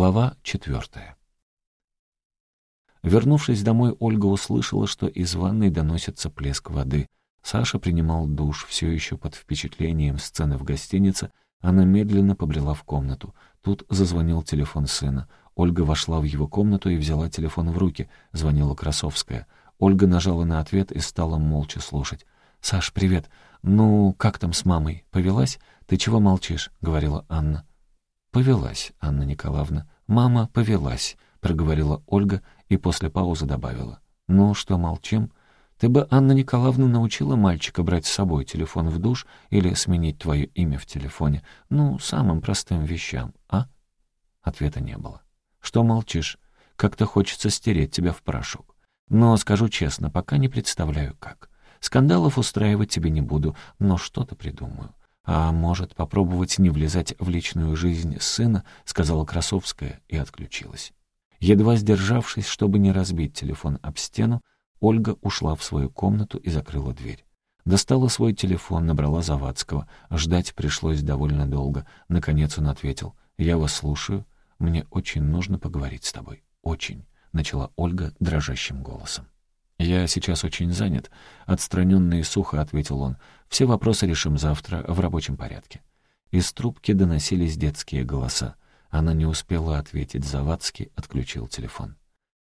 Глава четвертая. Вернувшись домой, Ольга услышала, что из ванной доносится плеск воды. Саша принимал душ, все еще под впечатлением сцены в гостинице. Она медленно побрела в комнату. Тут зазвонил телефон сына. Ольга вошла в его комнату и взяла телефон в руки. Звонила Красовская. Ольга нажала на ответ и стала молча слушать. «Саш, привет. Ну, как там с мамой? Повелась? Ты чего молчишь?» — говорила Анна. «Повелась, Анна Николаевна. Мама повелась», — проговорила Ольга и после паузы добавила. «Ну, что молчим? Ты бы, Анна Николаевна, научила мальчика брать с собой телефон в душ или сменить твое имя в телефоне. Ну, самым простым вещам, а?» Ответа не было. «Что молчишь? Как-то хочется стереть тебя в порошок. Но, скажу честно, пока не представляю, как. Скандалов устраивать тебе не буду, но что-то придумаю. «А может, попробовать не влезать в личную жизнь сына?» — сказала Красовская и отключилась. Едва сдержавшись, чтобы не разбить телефон об стену, Ольга ушла в свою комнату и закрыла дверь. Достала свой телефон, набрала Завадского. Ждать пришлось довольно долго. Наконец он ответил. «Я вас слушаю. Мне очень нужно поговорить с тобой. Очень», — начала Ольга дрожащим голосом. «Я сейчас очень занят», — отстраненно и сухо ответил он. «Все вопросы решим завтра в рабочем порядке». Из трубки доносились детские голоса. Она не успела ответить. Завадский отключил телефон.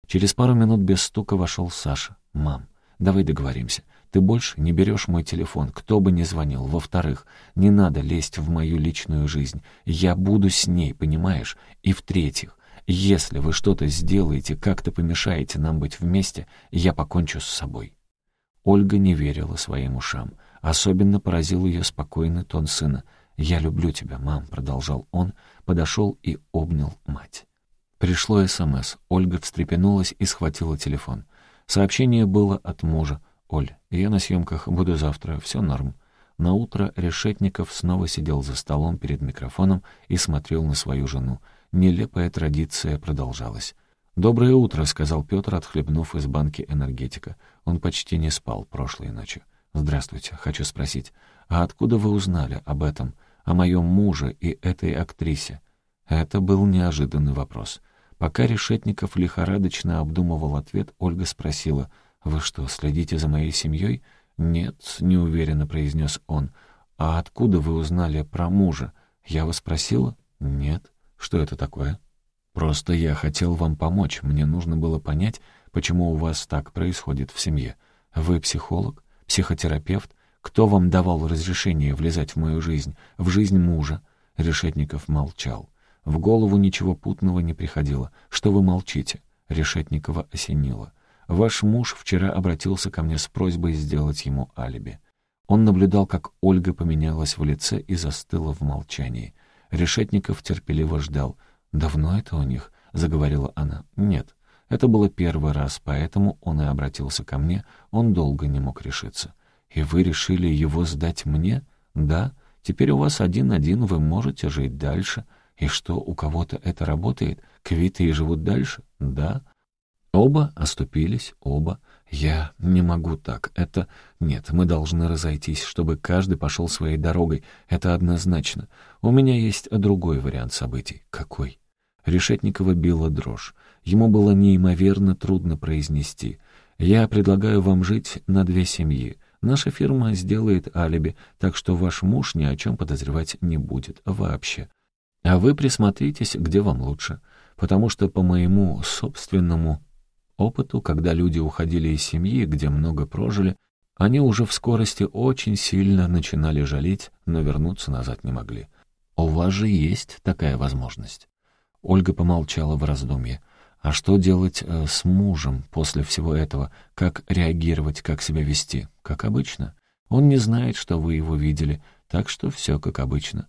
Через пару минут без стука вошел Саша. «Мам, давай договоримся. Ты больше не берешь мой телефон, кто бы ни звонил. Во-вторых, не надо лезть в мою личную жизнь. Я буду с ней, понимаешь? И в-третьих, если вы что-то сделаете, как-то помешаете нам быть вместе, я покончу с собой». Ольга не верила своим ушам. Особенно поразил ее спокойный тон сына. «Я люблю тебя, мам», — продолжал он, подошел и обнял мать. Пришло СМС. Ольга встрепенулась и схватила телефон. Сообщение было от мужа. «Оль, я на съемках, буду завтра, все норм». На утро Решетников снова сидел за столом перед микрофоном и смотрел на свою жену нелепая традиция продолжалась. «Доброе утро», — сказал Петр, отхлебнув из банки энергетика. Он почти не спал прошлой ночью. «Здравствуйте. Хочу спросить, а откуда вы узнали об этом, о моем муже и этой актрисе?» Это был неожиданный вопрос. Пока Решетников лихорадочно обдумывал ответ, Ольга спросила, «Вы что, следите за моей семьей?» «Нет», — неуверенно произнес он. «А откуда вы узнали про мужа?» «Я вас спросила?» «Нет». Что это такое? Просто я хотел вам помочь. Мне нужно было понять, почему у вас так происходит в семье. Вы психолог, психотерапевт. Кто вам давал разрешение влезать в мою жизнь, в жизнь мужа? Решетников молчал. В голову ничего путного не приходило. Что вы молчите? Решетникова осенило. Ваш муж вчера обратился ко мне с просьбой сделать ему алиби. Он наблюдал, как Ольга поменялась в лице и застыла в молчании. Решетников терпеливо ждал. «Давно это у них?» — заговорила она. «Нет, это было первый раз, поэтому он и обратился ко мне. Он долго не мог решиться. И вы решили его сдать мне? Да. Теперь у вас один-один, вы можете жить дальше. И что, у кого-то это работает? Квиты и живут дальше? Да. Оба оступились, оба. «Я не могу так. Это... Нет, мы должны разойтись, чтобы каждый пошел своей дорогой. Это однозначно. У меня есть другой вариант событий». «Какой?» Решетникова била дрожь. Ему было неимоверно трудно произнести. «Я предлагаю вам жить на две семьи. Наша фирма сделает алиби, так что ваш муж ни о чем подозревать не будет. Вообще. А вы присмотритесь, где вам лучше. Потому что, по моему собственному опыту, когда люди уходили из семьи, где много прожили, они уже в скорости очень сильно начинали жалеть, но вернуться назад не могли. У вас же есть такая возможность. Ольга помолчала в раздумье. А что делать э, с мужем после всего этого? Как реагировать, как себя вести? Как обычно. Он не знает, что вы его видели, так что все как обычно.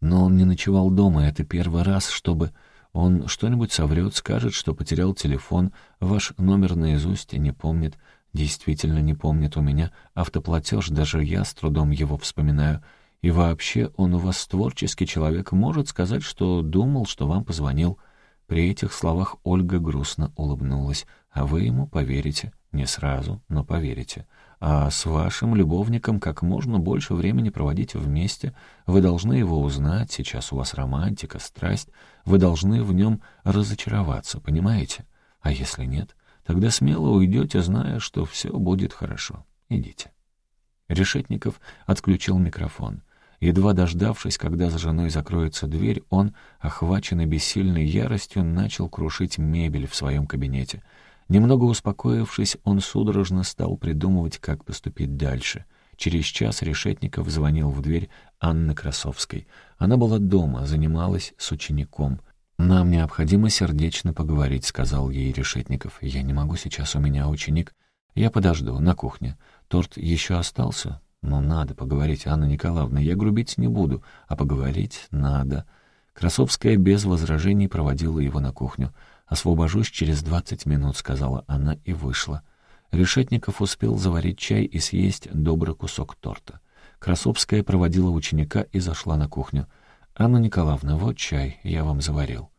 Но он не ночевал дома, это первый раз, чтобы... Он что-нибудь соврет, скажет, что потерял телефон, ваш номер наизусть не помнит. Действительно не помнит у меня автоплатеж, даже я с трудом его вспоминаю. И вообще, он у вас творческий человек, может сказать, что думал, что вам позвонил. При этих словах Ольга грустно улыбнулась. А вы ему поверите. Не сразу, но поверите. А с вашим любовником как можно больше времени проводить вместе. Вы должны его узнать, сейчас у вас романтика, страсть. Вы должны в нем разочароваться, понимаете? А если нет, тогда смело уйдете, зная, что все будет хорошо. Идите. Решетников отключил микрофон. Едва дождавшись, когда за женой закроется дверь, он, охваченный бессильной яростью, начал крушить мебель в своем кабинете — Немного успокоившись, он судорожно стал придумывать, как поступить дальше. Через час Решетников звонил в дверь Анны Красовской. Она была дома, занималась с учеником. «Нам необходимо сердечно поговорить», — сказал ей Решетников. «Я не могу сейчас, у меня ученик. Я подожду, на кухне. Торт еще остался?» «Но надо поговорить, Анна Николаевна. Я грубить не буду, а поговорить надо». Красовская без возражений проводила его на кухню. «Освобожусь через двадцать минут», — сказала она и вышла. Решетников успел заварить чай и съесть добрый кусок торта. Красовская проводила ученика и зашла на кухню. «Анна Николаевна, вот чай, я вам заварил».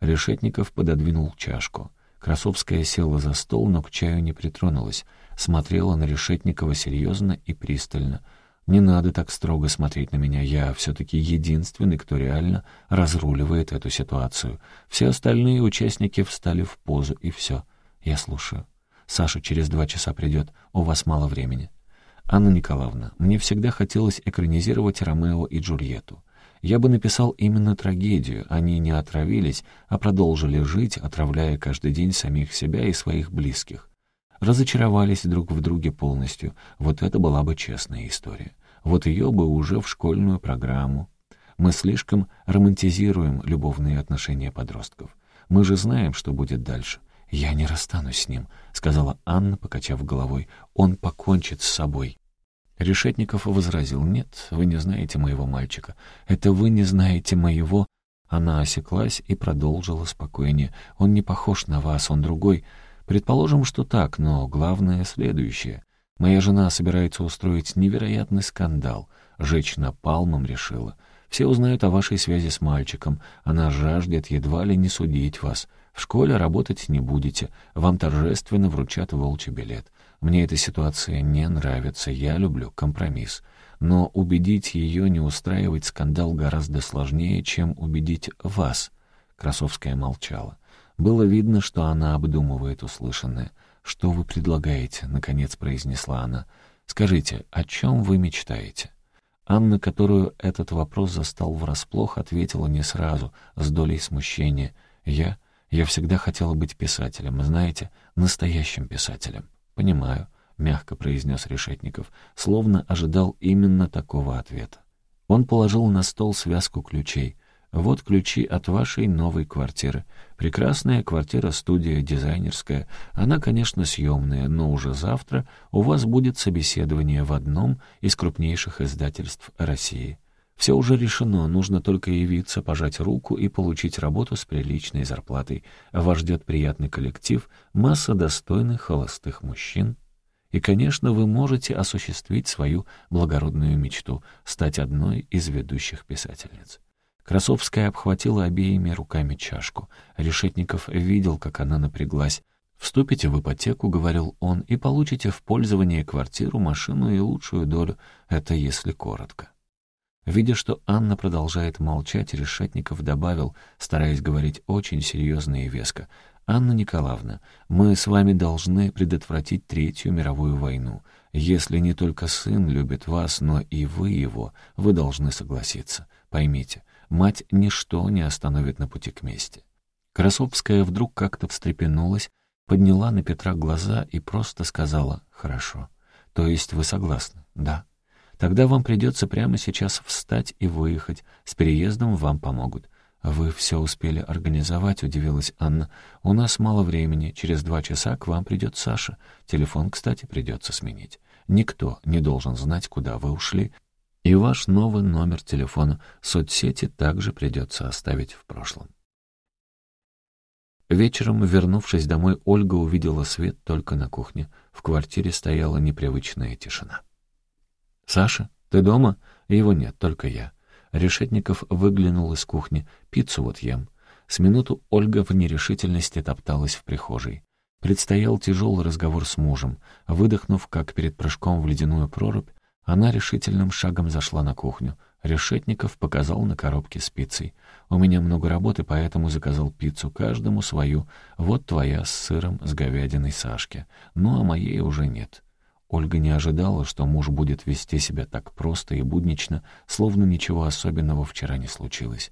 Решетников пододвинул чашку. Красовская села за стол, но к чаю не притронулась. Смотрела на Решетникова серьезно и пристально — не надо так строго смотреть на меня. Я все-таки единственный, кто реально разруливает эту ситуацию. Все остальные участники встали в позу, и все. Я слушаю. Саша через два часа придет. У вас мало времени. Анна Николаевна, мне всегда хотелось экранизировать Ромео и Джульетту. Я бы написал именно трагедию. Они не отравились, а продолжили жить, отравляя каждый день самих себя и своих близких. Разочаровались друг в друге полностью. Вот это была бы честная история. Вот ее бы уже в школьную программу. Мы слишком романтизируем любовные отношения подростков. Мы же знаем, что будет дальше. «Я не расстанусь с ним», — сказала Анна, покачав головой. «Он покончит с собой». Решетников возразил, «Нет, вы не знаете моего мальчика. Это вы не знаете моего...» Она осеклась и продолжила спокойнее. «Он не похож на вас, он другой. Предположим, что так, но главное следующее. Моя жена собирается устроить невероятный скандал. Жечь напалмом решила. Все узнают о вашей связи с мальчиком. Она жаждет едва ли не судить вас. В школе работать не будете. Вам торжественно вручат волчий билет. Мне эта ситуация не нравится. Я люблю компромисс. Но убедить ее не устраивать скандал гораздо сложнее, чем убедить вас. Красовская молчала. Было видно, что она обдумывает услышанное. «Что вы предлагаете?» — наконец произнесла она. «Скажите, о чем вы мечтаете?» Анна, которую этот вопрос застал врасплох, ответила не сразу, с долей смущения. «Я? Я всегда хотела быть писателем, знаете, настоящим писателем». «Понимаю», — мягко произнес Решетников, словно ожидал именно такого ответа. Он положил на стол связку ключей. Вот ключи от вашей новой квартиры. Прекрасная квартира-студия, дизайнерская. Она, конечно, съемная, но уже завтра у вас будет собеседование в одном из крупнейших издательств России. Все уже решено, нужно только явиться, пожать руку и получить работу с приличной зарплатой. Вас ждет приятный коллектив, масса достойных холостых мужчин. И, конечно, вы можете осуществить свою благородную мечту — стать одной из ведущих писательниц. Красовская обхватила обеими руками чашку. Решетников видел, как она напряглась. «Вступите в ипотеку», — говорил он, — «и получите в пользование квартиру, машину и лучшую долю. Это если коротко». Видя, что Анна продолжает молчать, Решетников добавил, стараясь говорить очень серьезно и веско. «Анна Николаевна, мы с вами должны предотвратить Третью мировую войну. Если не только сын любит вас, но и вы его, вы должны согласиться. Поймите, Мать ничто не остановит на пути к мести. Красовская вдруг как-то встрепенулась, подняла на Петра глаза и просто сказала «Хорошо». «То есть вы согласны?» «Да». «Тогда вам придется прямо сейчас встать и выехать. С переездом вам помогут». «Вы все успели организовать», — удивилась Анна. «У нас мало времени. Через два часа к вам придет Саша. Телефон, кстати, придется сменить. Никто не должен знать, куда вы ушли. И ваш новый номер телефона соцсети также придется оставить в прошлом. Вечером, вернувшись домой, Ольга увидела свет только на кухне. В квартире стояла непривычная тишина. «Саша, ты дома?» Его нет, только я. Решетников выглянул из кухни. «Пиццу вот ем». С минуту Ольга в нерешительности топталась в прихожей. Предстоял тяжелый разговор с мужем. Выдохнув, как перед прыжком в ледяную прорубь, она решительным шагом зашла на кухню. Решетников показал на коробке с пиццей. «У меня много работы, поэтому заказал пиццу, каждому свою. Вот твоя с сыром, с говядиной Сашке. Ну, а моей уже нет». Ольга не ожидала, что муж будет вести себя так просто и буднично, словно ничего особенного вчера не случилось.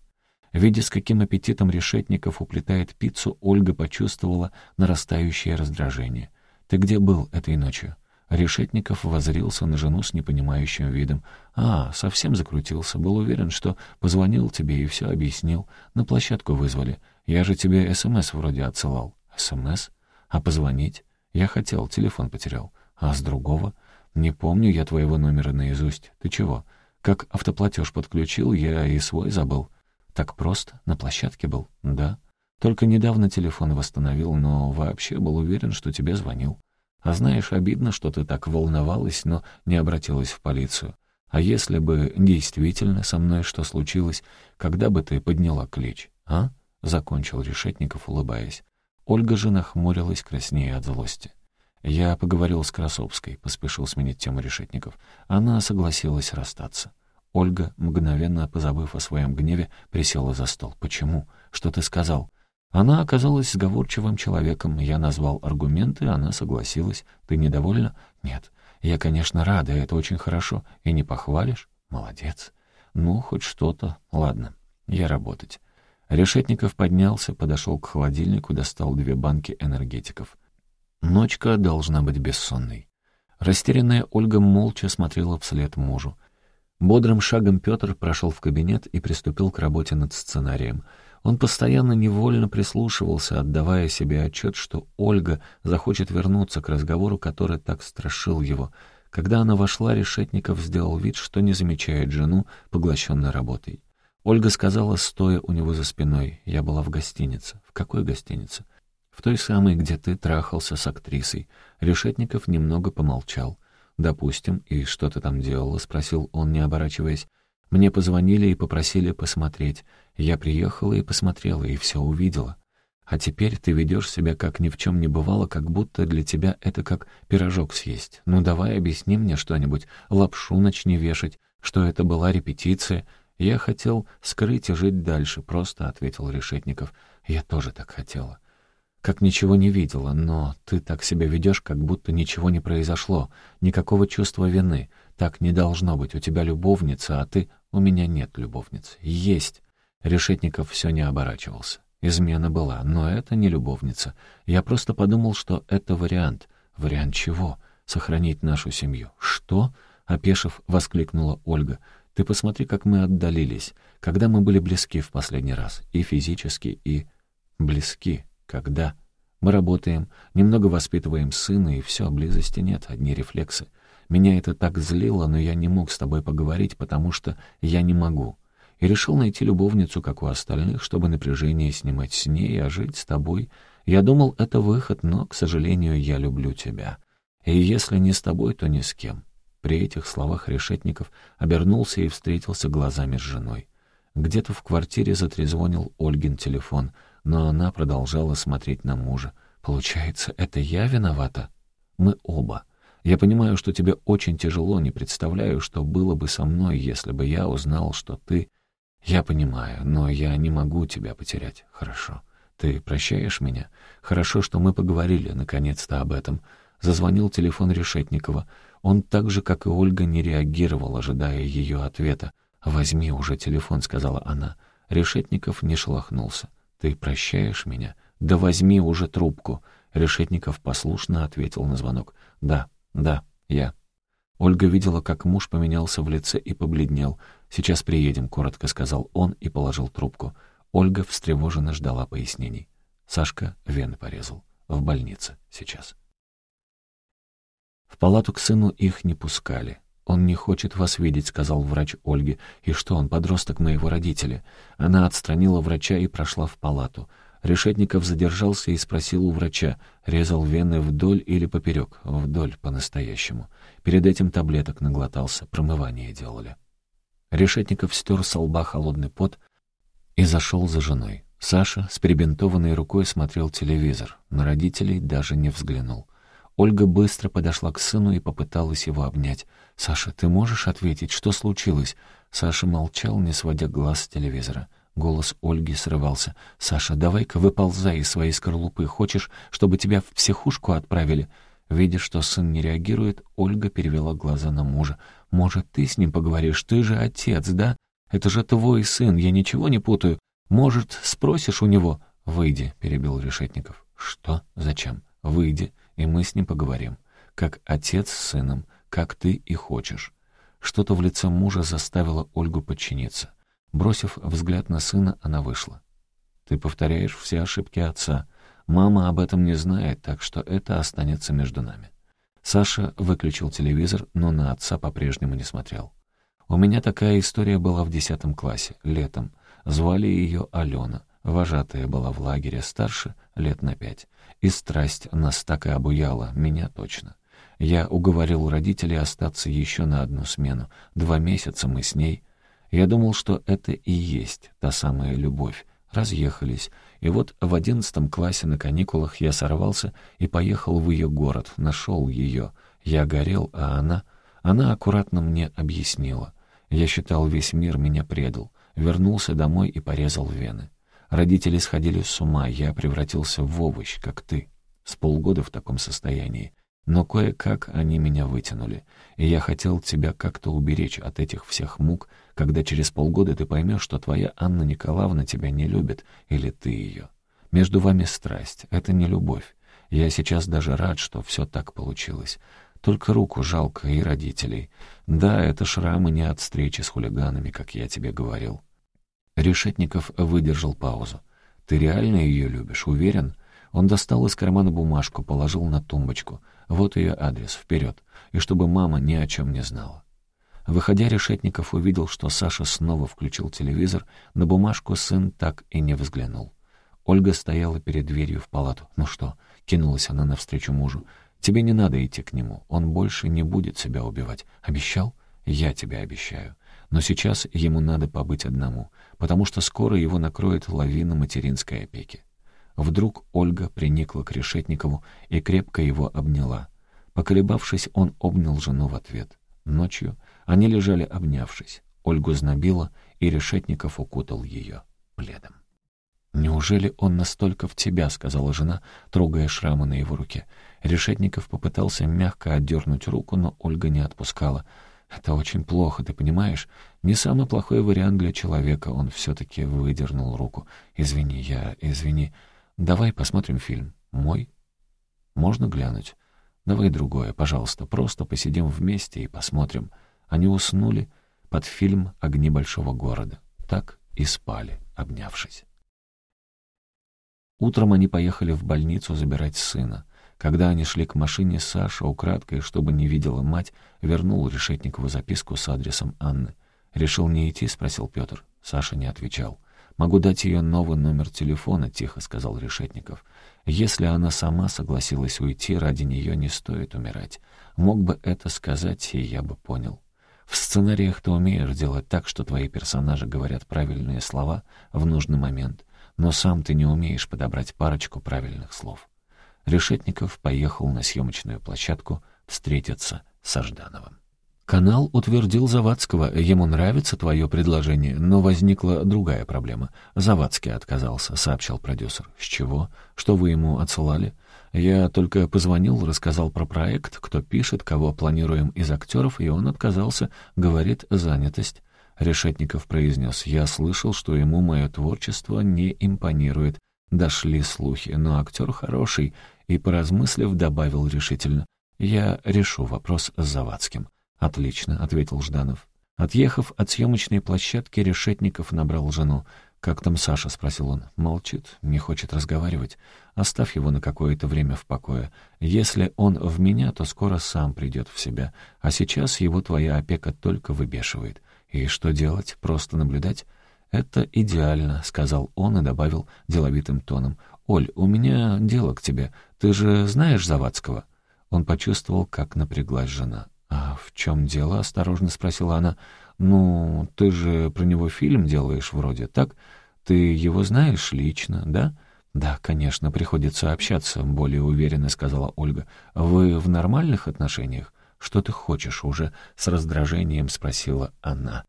Видя, с каким аппетитом Решетников уплетает пиццу, Ольга почувствовала нарастающее раздражение. «Ты где был этой ночью?» Решетников возрился на жену с непонимающим видом. «А, совсем закрутился. Был уверен, что позвонил тебе и все объяснил. На площадку вызвали. Я же тебе СМС вроде отсылал». «СМС? А позвонить?» «Я хотел, телефон потерял». «А с другого?» «Не помню я твоего номера наизусть. Ты чего?» «Как автоплатеж подключил, я и свой забыл». «Так просто? На площадке был?» «Да». «Только недавно телефон восстановил, но вообще был уверен, что тебе звонил». А знаешь, обидно, что ты так волновалась, но не обратилась в полицию. А если бы действительно со мной что случилось, когда бы ты подняла клич, а?» — закончил Решетников, улыбаясь. Ольга же нахмурилась краснее от злости. «Я поговорил с Красовской», — поспешил сменить тему Решетников. Она согласилась расстаться. Ольга, мгновенно позабыв о своем гневе, присела за стол. «Почему? Что ты сказал?» Она оказалась сговорчивым человеком. Я назвал аргументы, она согласилась. Ты недовольна? Нет. Я, конечно, рада, это очень хорошо. И не похвалишь? Молодец. Ну, хоть что-то. Ладно, я работать. Решетников поднялся, подошел к холодильнику, достал две банки энергетиков. Ночка должна быть бессонной. Растерянная Ольга молча смотрела вслед мужу. Бодрым шагом Петр прошел в кабинет и приступил к работе над сценарием — он постоянно невольно прислушивался, отдавая себе отчет, что Ольга захочет вернуться к разговору, который так страшил его. Когда она вошла, Решетников сделал вид, что не замечает жену, поглощенной работой. Ольга сказала, стоя у него за спиной, «Я была в гостинице». «В какой гостинице?» «В той самой, где ты трахался с актрисой». Решетников немного помолчал. «Допустим, и что ты там делала?» — спросил он, не оборачиваясь. Мне позвонили и попросили посмотреть. Я приехала и посмотрела, и все увидела. А теперь ты ведешь себя, как ни в чем не бывало, как будто для тебя это как пирожок съесть. Ну давай объясни мне что-нибудь, лапшу начни вешать, что это была репетиция. Я хотел скрыть и жить дальше, просто ответил Решетников. Я тоже так хотела. Как ничего не видела, но ты так себя ведешь, как будто ничего не произошло, никакого чувства вины. Так не должно быть, у тебя любовница, а ты «У меня нет любовницы». «Есть». Решетников все не оборачивался. Измена была, но это не любовница. Я просто подумал, что это вариант. Вариант чего? Сохранить нашу семью. Что? Опешив, воскликнула Ольга. Ты посмотри, как мы отдалились. Когда мы были близки в последний раз. И физически, и... Близки. Когда? Мы работаем, немного воспитываем сына, и все, близости нет, одни рефлексы. Меня это так злило, но я не мог с тобой поговорить, потому что я не могу. И решил найти любовницу, как у остальных, чтобы напряжение снимать с ней, а жить с тобой. Я думал, это выход, но, к сожалению, я люблю тебя. И если не с тобой, то ни с кем. При этих словах Решетников обернулся и встретился глазами с женой. Где-то в квартире затрезвонил Ольгин телефон, но она продолжала смотреть на мужа. «Получается, это я виновата?» «Мы оба. Я понимаю, что тебе очень тяжело, не представляю, что было бы со мной, если бы я узнал, что ты... Я понимаю, но я не могу тебя потерять. Хорошо. Ты прощаешь меня? Хорошо, что мы поговорили, наконец-то, об этом. Зазвонил телефон Решетникова. Он так же, как и Ольга, не реагировал, ожидая ее ответа. «Возьми уже телефон», — сказала она. Решетников не шелохнулся. «Ты прощаешь меня? Да возьми уже трубку». Решетников послушно ответил на звонок. «Да, «Да, я». Ольга видела, как муж поменялся в лице и побледнел. «Сейчас приедем», — коротко сказал он и положил трубку. Ольга встревоженно ждала пояснений. Сашка вены порезал. В больнице сейчас. В палату к сыну их не пускали. «Он не хочет вас видеть», — сказал врач Ольге. «И что, он подросток моего родителя?» Она отстранила врача и прошла в палату. Решетников задержался и спросил у врача, резал вены вдоль или поперек, вдоль по-настоящему. Перед этим таблеток наглотался, промывание делали. Решетников стер со лба холодный пот и зашел за женой. Саша с перебинтованной рукой смотрел телевизор, на родителей даже не взглянул. Ольга быстро подошла к сыну и попыталась его обнять. «Саша, ты можешь ответить, что случилось?» Саша молчал, не сводя глаз с телевизора. Голос Ольги срывался. «Саша, давай-ка выползай из своей скорлупы. Хочешь, чтобы тебя в психушку отправили?» Видя, что сын не реагирует, Ольга перевела глаза на мужа. «Может, ты с ним поговоришь? Ты же отец, да? Это же твой сын, я ничего не путаю. Может, спросишь у него?» «Выйди», — перебил Решетников. «Что? Зачем? Выйди, и мы с ним поговорим. Как отец с сыном, как ты и хочешь». Что-то в лице мужа заставило Ольгу подчиниться. Бросив взгляд на сына, она вышла. «Ты повторяешь все ошибки отца. Мама об этом не знает, так что это останется между нами». Саша выключил телевизор, но на отца по-прежнему не смотрел. «У меня такая история была в десятом классе, летом. Звали ее Алена. Вожатая была в лагере старше, лет на пять. И страсть нас так и обуяла, меня точно. Я уговорил родителей остаться еще на одну смену. Два месяца мы с ней я думал, что это и есть та самая любовь. Разъехались. И вот в одиннадцатом классе на каникулах я сорвался и поехал в ее город, нашел ее. Я горел, а она... Она аккуратно мне объяснила. Я считал, весь мир меня предал. Вернулся домой и порезал вены. Родители сходили с ума, я превратился в овощ, как ты. С полгода в таком состоянии. Но кое-как они меня вытянули, и я хотел тебя как-то уберечь от этих всех мук, когда через полгода ты поймешь, что твоя Анна Николаевна тебя не любит, или ты ее. Между вами страсть, это не любовь. Я сейчас даже рад, что все так получилось. Только руку жалко и родителей. Да, это шрамы не от встречи с хулиганами, как я тебе говорил. Решетников выдержал паузу. «Ты реально ее любишь, уверен?» Он достал из кармана бумажку, положил на тумбочку. Вот ее адрес, вперед. И чтобы мама ни о чем не знала. Выходя, Решетников увидел, что Саша снова включил телевизор, на бумажку сын так и не взглянул. Ольга стояла перед дверью в палату. «Ну что?» — кинулась она навстречу мужу. «Тебе не надо идти к нему. Он больше не будет себя убивать. Обещал? Я тебе обещаю. Но сейчас ему надо побыть одному, потому что скоро его накроет лавина материнской опеки. Вдруг Ольга приникла к Решетникову и крепко его обняла. Поколебавшись, он обнял жену в ответ. Ночью они лежали обнявшись. Ольгу знобило, и Решетников укутал ее пледом. «Неужели он настолько в тебя?» — сказала жена, трогая шрамы на его руке. Решетников попытался мягко отдернуть руку, но Ольга не отпускала. «Это очень плохо, ты понимаешь? Не самый плохой вариант для человека». Он все-таки выдернул руку. «Извини, я... Извини. Давай посмотрим фильм. Мой? Можно глянуть? Давай другое, пожалуйста. Просто посидим вместе и посмотрим. Они уснули под фильм «Огни большого города». Так и спали, обнявшись. Утром они поехали в больницу забирать сына. Когда они шли к машине, Саша, украдкой, чтобы не видела мать, вернул Решетникову записку с адресом Анны. «Решил не идти?» — спросил Петр. Саша не отвечал. «Могу дать ее новый номер телефона», — тихо сказал Решетников. «Если она сама согласилась уйти, ради нее не стоит умирать. Мог бы это сказать, и я бы понял. В сценариях ты умеешь делать так, что твои персонажи говорят правильные слова в нужный момент, но сам ты не умеешь подобрать парочку правильных слов». Решетников поехал на съемочную площадку встретиться с Ждановым. Канал утвердил Завадского. Ему нравится твое предложение, но возникла другая проблема. Завадский отказался, сообщал продюсер. С чего? Что вы ему отсылали? Я только позвонил, рассказал про проект, кто пишет, кого планируем из актеров, и он отказался, говорит, занятость. Решетников произнес, я слышал, что ему мое творчество не импонирует. Дошли слухи, но актер хороший, и, поразмыслив, добавил решительно, я решу вопрос с Завадским. «Отлично», — ответил Жданов. Отъехав от съемочной площадки, Решетников набрал жену. «Как там Саша?» — спросил он. Молчит, не хочет разговаривать. Оставь его на какое-то время в покое. Если он в меня, то скоро сам придет в себя. А сейчас его твоя опека только выбешивает. И что делать? Просто наблюдать? «Это идеально», — сказал он и добавил деловитым тоном. «Оль, у меня дело к тебе. Ты же знаешь Завадского?» Он почувствовал, как напряглась жена. «А в чем дело?» — осторожно спросила она. «Ну, ты же про него фильм делаешь вроде, так? Ты его знаешь лично, да?» «Да, конечно, приходится общаться», — более уверенно сказала Ольга. «Вы в нормальных отношениях?» «Что ты хочешь уже?» — с раздражением спросила она.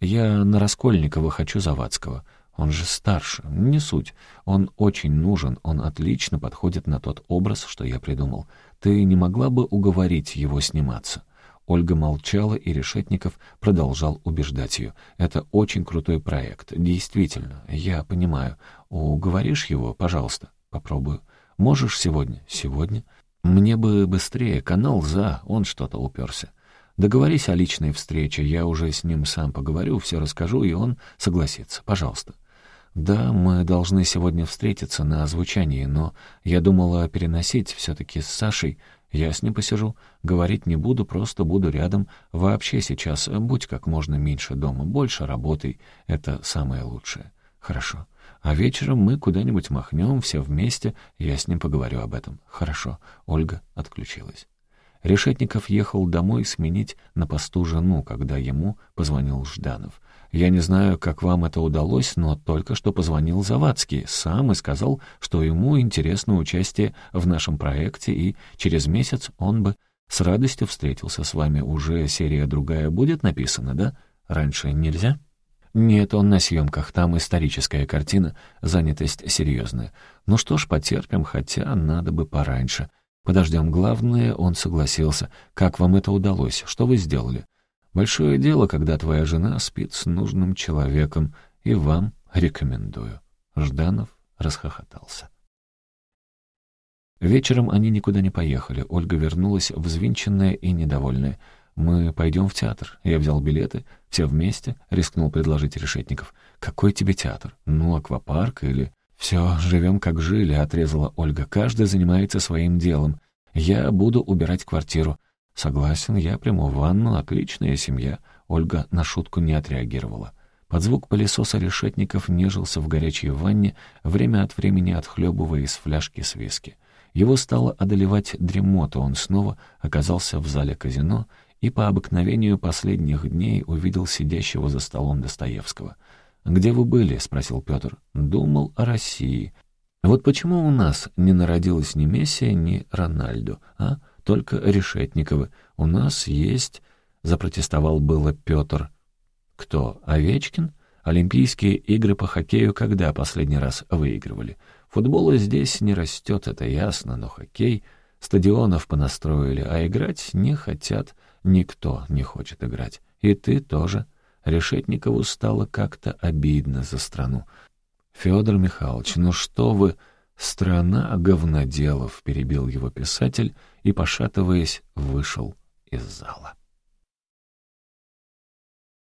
«Я на Раскольникова хочу Завадского. Он же старше. Не суть. Он очень нужен, он отлично подходит на тот образ, что я придумал. Ты не могла бы уговорить его сниматься?» Ольга молчала, и Решетников продолжал убеждать ее. «Это очень крутой проект. Действительно, я понимаю. Уговоришь его, пожалуйста?» «Попробую. Можешь сегодня?» «Сегодня?» «Мне бы быстрее. Канал за. Он что-то уперся». «Договорись о личной встрече. Я уже с ним сам поговорю, все расскажу, и он согласится. Пожалуйста». «Да, мы должны сегодня встретиться на озвучании, но я думала переносить все-таки с Сашей. Я с ним посижу, говорить не буду, просто буду рядом. Вообще сейчас будь как можно меньше дома, больше работай. Это самое лучшее. Хорошо. А вечером мы куда-нибудь махнем все вместе, я с ним поговорю об этом. Хорошо. Ольга отключилась. Решетников ехал домой сменить на посту жену, когда ему позвонил Жданов. Я не знаю, как вам это удалось, но только что позвонил Завадский сам и сказал, что ему интересно участие в нашем проекте, и через месяц он бы с радостью встретился с вами. Уже серия другая будет написана, да? Раньше нельзя? Нет, он на съемках, там историческая картина, занятость серьезная. Ну что ж, потерпим, хотя надо бы пораньше. Подождем, главное, он согласился. Как вам это удалось? Что вы сделали? Большое дело, когда твоя жена спит с нужным человеком, и вам рекомендую». Жданов расхохотался. Вечером они никуда не поехали. Ольга вернулась взвинченная и недовольная. «Мы пойдем в театр». Я взял билеты. Все вместе, рискнул предложить Решетников. «Какой тебе театр? Ну, аквапарк или...» «Все, живем как жили», — отрезала Ольга. «Каждый занимается своим делом. Я буду убирать квартиру. «Согласен, я приму ванну, отличная семья». Ольга на шутку не отреагировала. Под звук пылесоса решетников нежился в горячей ванне, время от времени отхлебывая из фляжки с виски. Его стало одолевать дремота, он снова оказался в зале казино и по обыкновению последних дней увидел сидящего за столом Достоевского. «Где вы были?» — спросил Петр. «Думал о России. Вот почему у нас не народилась ни Мессия, ни Рональдо, а?» только Решетниковы. У нас есть...» — запротестовал было Петр. «Кто? Овечкин? Олимпийские игры по хоккею когда последний раз выигрывали? Футбола здесь не растет, это ясно, но хоккей... Стадионов понастроили, а играть не хотят. Никто не хочет играть. И ты тоже. Решетникову стало как-то обидно за страну. «Федор Михайлович, ну что вы...» «Страна говноделов», — перебил его писатель и, пошатываясь, вышел из зала.